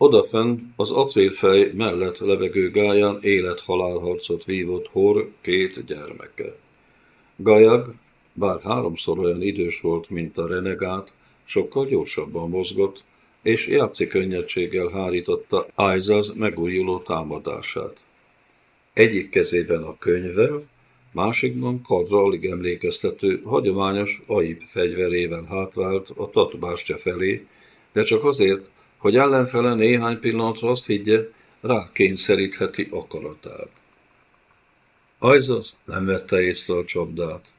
Odafenn az acélfej mellett levegő gáján élet-halálharcot vívott Hor két gyermeke. Gajag, bár háromszor olyan idős volt, mint a renegát, sokkal gyorsabban mozgott, és játszi könnyedséggel hárította Aizaz megújuló támadását. Egyik kezében a könyvvel, másikban karra alig emlékeztető, hagyományos aib fegyverével hátvált a tatbástya felé, de csak azért, hogy ellenfele néhány pillanatra azt higgye, rákényszerítheti akaratát. Aizaz nem vette észre a csapdát.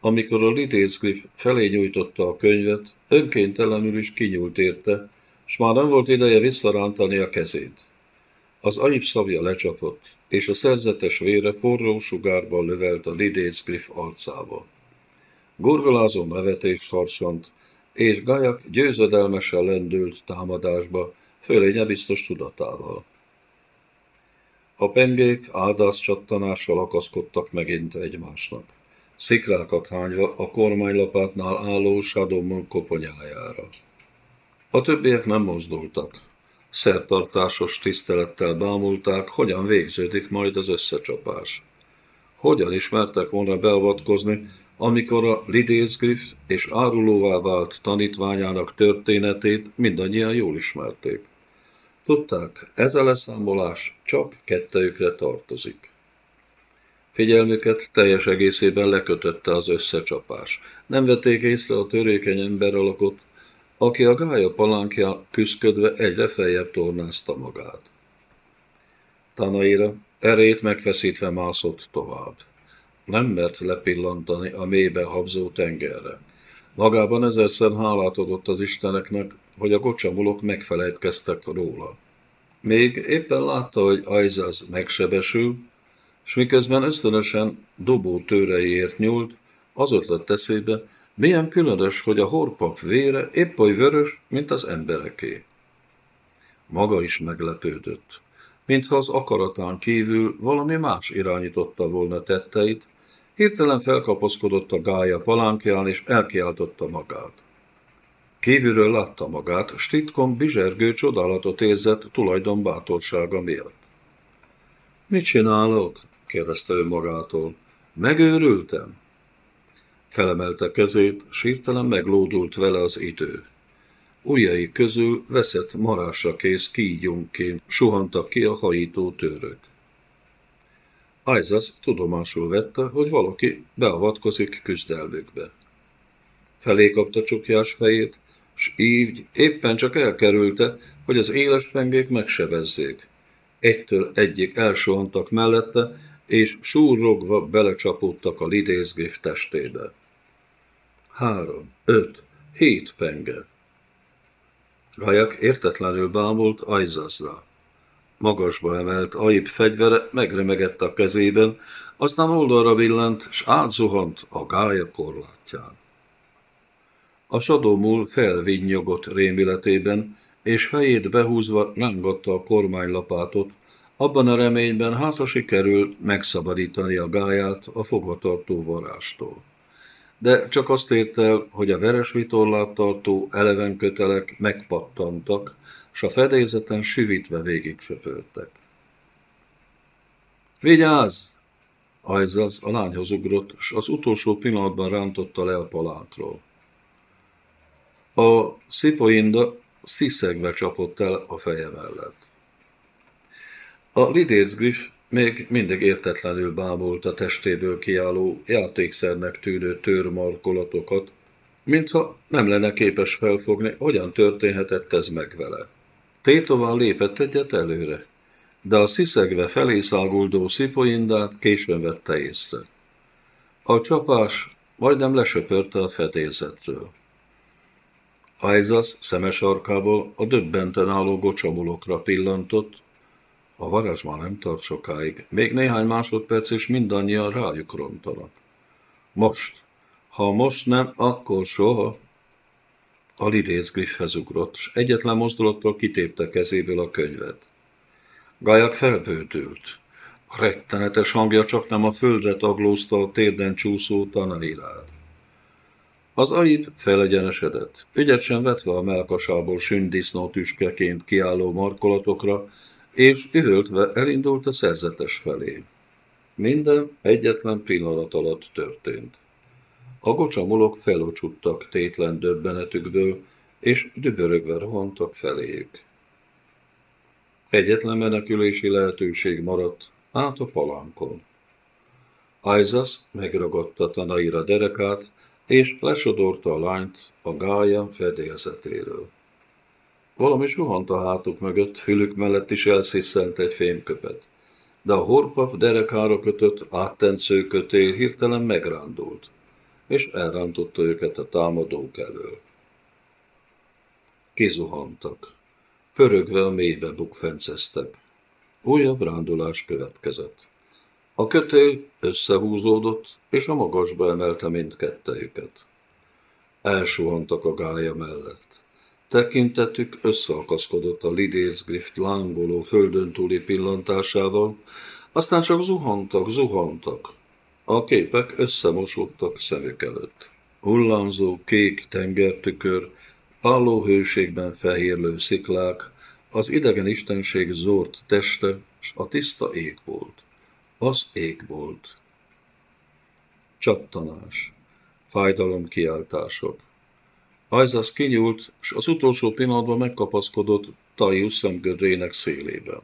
Amikor a Lidézgriff felé nyújtotta a könyvet, önkéntelenül is kinyúlt érte, s már nem volt ideje visszarántani a kezét. Az aib szavja lecsapott, és a szerzetes vére forró sugárban lövelt a Lidézgriff arcába. Gurgolázó nevetést harsant, és Gajak győzedelmesen lendült támadásba, fölénye biztos tudatával. A pengék áldász csattanással akaszkodtak megint egymásnak szikrákat hányva a kormánylapátnál álló Sadomon koponyájára. A többiek nem mozdultak. Szertartásos tisztelettel bámulták, hogyan végződik majd az összecsapás. Hogyan ismertek volna beavatkozni, amikor a Lidézgriff és árulóvá vált tanítványának történetét mindannyian jól ismerték. Tudták, ez a leszámolás csak kettejükre tartozik. Figyelmüket teljes egészében lekötötte az összecsapás. Nem vették észre a törékeny ember alakot, aki a gája palánkja küszködve egyre feljebb tornázta magát. Tanaira erét megfeszítve mászott tovább. Nem mert lepillantani a mélybe habzó tengerre. Magában ezerszer hálát adott az Isteneknek, hogy a kocsamulok megfelejtkeztek róla. Még éppen látta, hogy Ajzaz megsebesül, és miközben ösztönösen dobó tőreiért nyúlt, az ötlet eszébe, milyen különös, hogy a horpap vére épp oly vörös, mint az embereké. Maga is meglepődött, mintha az akaratán kívül valami más irányította volna tetteit, hirtelen felkapaszkodott a gája palánkján, és elkiáltotta magát. Kívülről látta magát, stitkon bizsergő csodálatot érzett tulajdon bátorsága miatt. Mit csinálok? kérdezte ő magától. Megőrültem? Felemelte kezét, sírtelen meglódult vele az idő. Ujjai közül veszett marásra kész kígyónként suhantak ki a hajító török. Isaac tudomásul vette, hogy valaki beavatkozik küzdelmükbe. Felé kapta csukjás fejét, s így éppen csak elkerülte, hogy az éles pengék megsebezzék. Egytől egyik elsohantak mellette, és súrogva belecsapódtak a lidézgéf testébe. Három, öt, hét penge. Gajak értetlenül bámult Ajzazra. Magasba emelt aib fegyvere megremegett a kezében, aztán oldalra billent, s átzuhant a gája korlátján. A sadómul felvinnyogott rémületében, és fejét behúzva rángatta a kormánylapátot, abban a reményben hátra sikerül megszabadítani a gáját a fogvatartó varástól. De csak azt ért el, hogy a veres vitorlát tartó eleven kötelek megpattantak, s a fedélzeten süvítve végig söpörtek. Vigyázz! Ajzaz a lányhoz ugrott, s az utolsó pillanatban rántotta le a palánkról. A szipoinda sziszegve csapott el a feje mellett. A Griff még mindig értetlenül bámult a testéből kiálló játékszernek tűnő törmarkolatokat, mintha nem lenne képes felfogni, hogyan történhetett ez meg vele. Tétován lépett egyet előre, de a sziszegve felé száguldó szipoindát későn vette észre. A csapás majdnem lesöpörte a fedélzetről. Aizas szemes arkából a döbbenten álló gocsamulokra pillantott, a varázs már nem tart sokáig. Még néhány másodperc, és mindannyian rájuk rontanak. Most. Ha most nem, akkor soha. A lidéz Griffhez ugrott, s egyetlen mozdulattól kitépte kezéből a könyvet. Gajak felbődült. A rettenetes hangja csak nem a földre taglózta a térden csúszó tanárát. Az aib felegyenesedett, ügyet sem vetve a melkasából sündisznó tüskeként kiálló markolatokra, és üvöltve elindult a szerzetes felé. Minden egyetlen pillanat alatt történt. A gocsamolok felocsuttak tétlen döbbenetükből, és dübörögve rohantak feléjük. Egyetlen menekülési lehetőség maradt át a palánkon. Isas megragadta Tanaira derekát, és lesodorta a lányt a gája fedélzetéről. Valami suhant a hátuk mögött, fülük mellett is elsziszent egy fémköpet, de a horpap derekára kötött, áttencő kötél hirtelen megrándult, és elrántotta őket a támadók elől. Kizuhantak. Pörögve a mélybe bukfenceztek. Újabb rándulás következett. A kötél összehúzódott, és a magasba emelte mindkettejüket. Elsuhantak a gája mellett. Tekintetük összeakaszkodott a Lidérzgrift lángoló földön túli pillantásával, aztán csak zuhantak, zuhantak. A képek összemosódtak szemük előtt. Hullámzó kék tengertükör, hőségben fehérlő sziklák, az idegen istenség zord teste, s a tiszta ég volt. Az ég volt. Csattanás, fájdalom kiáltások. Ajzasz kinyúlt, s az utolsó pillanatban megkapaszkodott Taius szemgödrének szélében.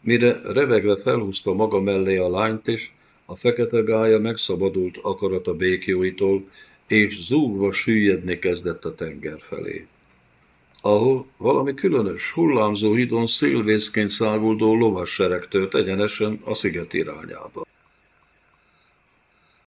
Mire revegve felhúzta maga mellé a lányt is, a fekete gája megszabadult akarata békjóitól, és zúgva süllyedni kezdett a tenger felé ahol valami különös, hullámzó hídon szélvészként száguldó lovassereg tört egyenesen a sziget irányába.